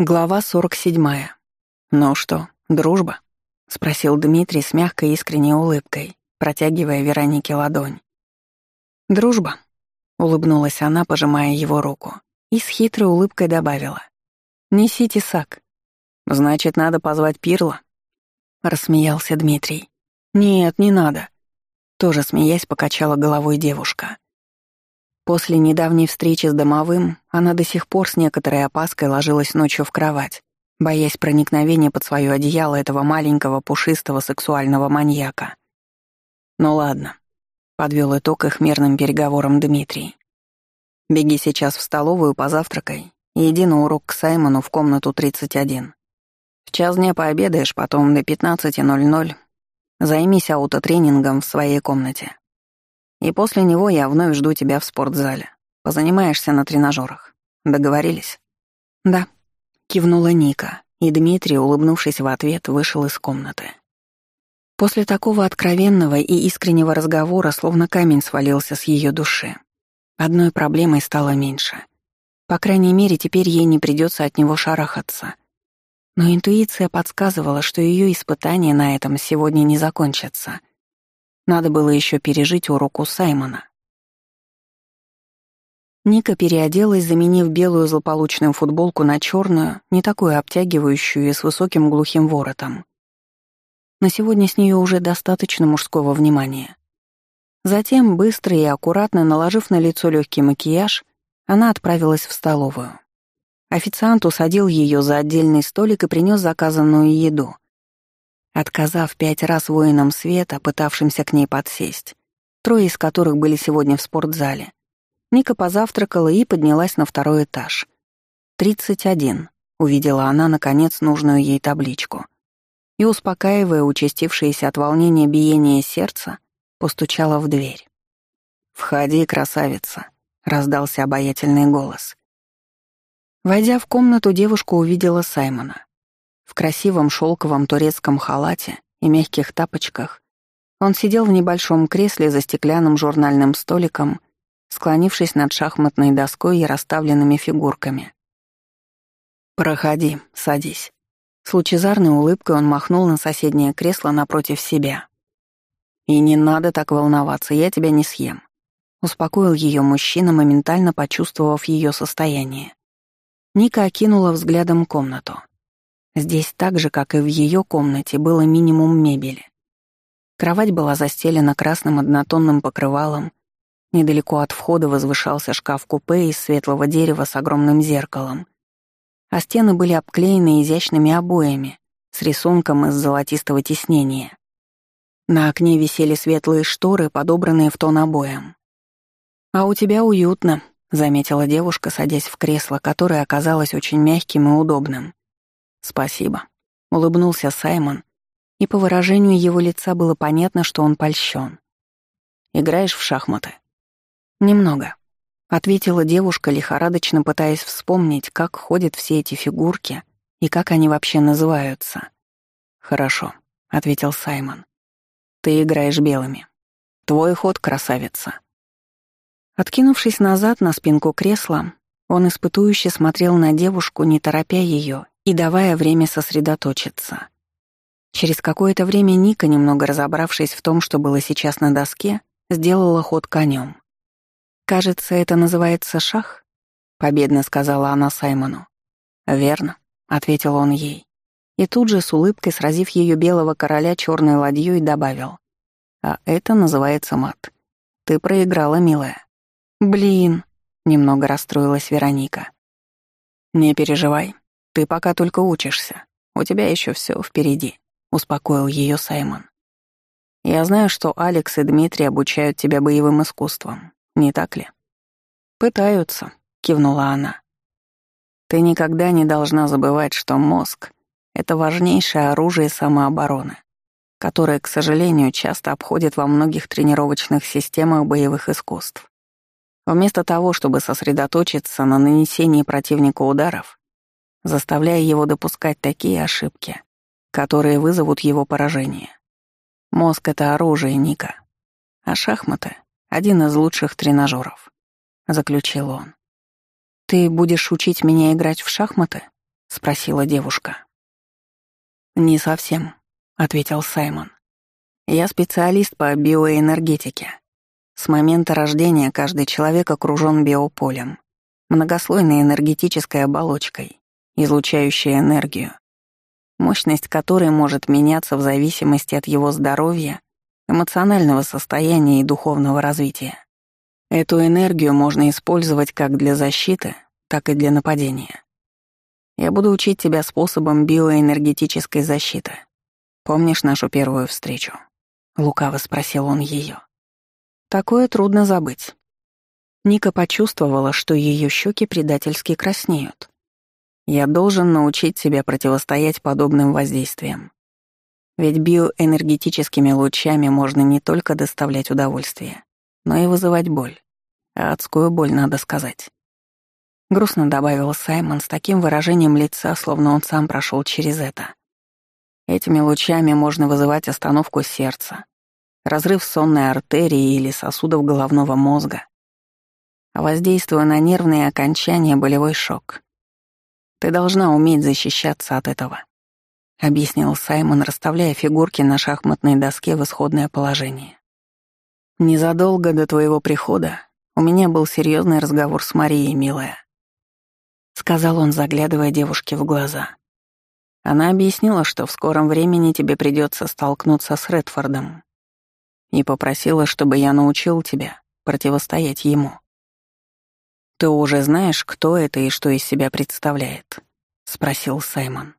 Глава 47. «Ну что, дружба?» — спросил Дмитрий с мягкой искренней улыбкой, протягивая Веронике ладонь. «Дружба», — улыбнулась она, пожимая его руку, и с хитрой улыбкой добавила. «Несите сак». «Значит, надо позвать Пирла?» — рассмеялся Дмитрий. «Нет, не надо», — тоже смеясь покачала головой девушка. После недавней встречи с домовым она до сих пор с некоторой опаской ложилась ночью в кровать, боясь проникновения под свое одеяло этого маленького пушистого сексуального маньяка. «Ну ладно», — подвел итог их мирным переговорам Дмитрий. «Беги сейчас в столовую, позавтракай и иди на урок к Саймону в комнату 31. В час дня пообедаешь, потом до 15.00 займись аутотренингом в своей комнате. И после него я вновь жду тебя в спортзале. Позанимаешься на тренажерах. Договорились?» «Да», — кивнула Ника, и Дмитрий, улыбнувшись в ответ, вышел из комнаты. После такого откровенного и искреннего разговора словно камень свалился с ее души. Одной проблемой стало меньше. По крайней мере, теперь ей не придется от него шарахаться. Но интуиция подсказывала, что ее испытания на этом сегодня не закончатся. Надо было еще пережить урок у Саймона. Ника переоделась, заменив белую злополучную футболку на черную, не такую обтягивающую и с высоким глухим воротом. На сегодня с нее уже достаточно мужского внимания. Затем, быстро и аккуратно наложив на лицо легкий макияж, она отправилась в столовую. Официант усадил ее за отдельный столик и принес заказанную еду — Отказав пять раз воинам света, пытавшимся к ней подсесть, трое из которых были сегодня в спортзале, Ника позавтракала и поднялась на второй этаж. «Тридцать один», — увидела она, наконец, нужную ей табличку. И, успокаивая участившееся от волнения биение сердца, постучала в дверь. «Входи, красавица», — раздался обаятельный голос. Войдя в комнату, девушка увидела Саймона. В красивом шелковом турецком халате и мягких тапочках он сидел в небольшом кресле за стеклянным журнальным столиком, склонившись над шахматной доской и расставленными фигурками. «Проходи, садись». С лучезарной улыбкой он махнул на соседнее кресло напротив себя. «И не надо так волноваться, я тебя не съем», — успокоил ее мужчина, моментально почувствовав ее состояние. Ника окинула взглядом комнату. Здесь так же, как и в ее комнате, было минимум мебели. Кровать была застелена красным однотонным покрывалом. Недалеко от входа возвышался шкаф-купе из светлого дерева с огромным зеркалом. А стены были обклеены изящными обоями с рисунком из золотистого тиснения. На окне висели светлые шторы, подобранные в тон обоям. «А у тебя уютно», — заметила девушка, садясь в кресло, которое оказалось очень мягким и удобным. «Спасибо», — улыбнулся Саймон, и по выражению его лица было понятно, что он польщен. «Играешь в шахматы?» «Немного», — ответила девушка, лихорадочно пытаясь вспомнить, как ходят все эти фигурки и как они вообще называются. «Хорошо», — ответил Саймон. «Ты играешь белыми. Твой ход, красавица». Откинувшись назад на спинку кресла, он испытующе смотрел на девушку, не торопя ее и давая время сосредоточиться. Через какое-то время Ника, немного разобравшись в том, что было сейчас на доске, сделала ход конем. «Кажется, это называется шах?» — победно сказала она Саймону. «Верно», — ответил он ей. И тут же с улыбкой, сразив ее белого короля черной ладьей, добавил. «А это называется мат. Ты проиграла, милая». «Блин», — немного расстроилась Вероника. «Не переживай, ты пока только учишься. У тебя еще все впереди», — успокоил ее Саймон. «Я знаю, что Алекс и Дмитрий обучают тебя боевым искусствам, не так ли?» «Пытаются», — кивнула она. «Ты никогда не должна забывать, что мозг — это важнейшее оружие самообороны, которое, к сожалению, часто обходит во многих тренировочных системах боевых искусств. Вместо того, чтобы сосредоточиться на нанесении противнику ударов, заставляя его допускать такие ошибки, которые вызовут его поражение. Мозг — это оружие Ника, а шахматы — один из лучших тренажеров, заключил он. «Ты будешь учить меня играть в шахматы?» — спросила девушка. «Не совсем», — ответил Саймон. «Я специалист по биоэнергетике. С момента рождения каждый человек окружен биополем, многослойной энергетической оболочкой, излучающей энергию, мощность которой может меняться в зависимости от его здоровья, эмоционального состояния и духовного развития. Эту энергию можно использовать как для защиты, так и для нападения. Я буду учить тебя способам биоэнергетической защиты. Помнишь нашу первую встречу? Лукаво спросил он ее. Такое трудно забыть. Ника почувствовала, что ее щеки предательски краснеют. Я должен научить тебя противостоять подобным воздействиям. Ведь биоэнергетическими лучами можно не только доставлять удовольствие, но и вызывать боль. А адскую боль, надо сказать. Грустно добавил Саймон с таким выражением лица, словно он сам прошел через это. Этими лучами можно вызывать остановку сердца, разрыв сонной артерии или сосудов головного мозга. А воздействуя на нервные окончания, болевой шок. Ты должна уметь защищаться от этого, объяснил Саймон, расставляя фигурки на шахматной доске в исходное положение. Незадолго до твоего прихода у меня был серьезный разговор с Марией, милая сказал он, заглядывая девушке в глаза. Она объяснила, что в скором времени тебе придется столкнуться с Редфордом, и попросила, чтобы я научил тебя противостоять ему. «Ты уже знаешь, кто это и что из себя представляет?» — спросил Саймон.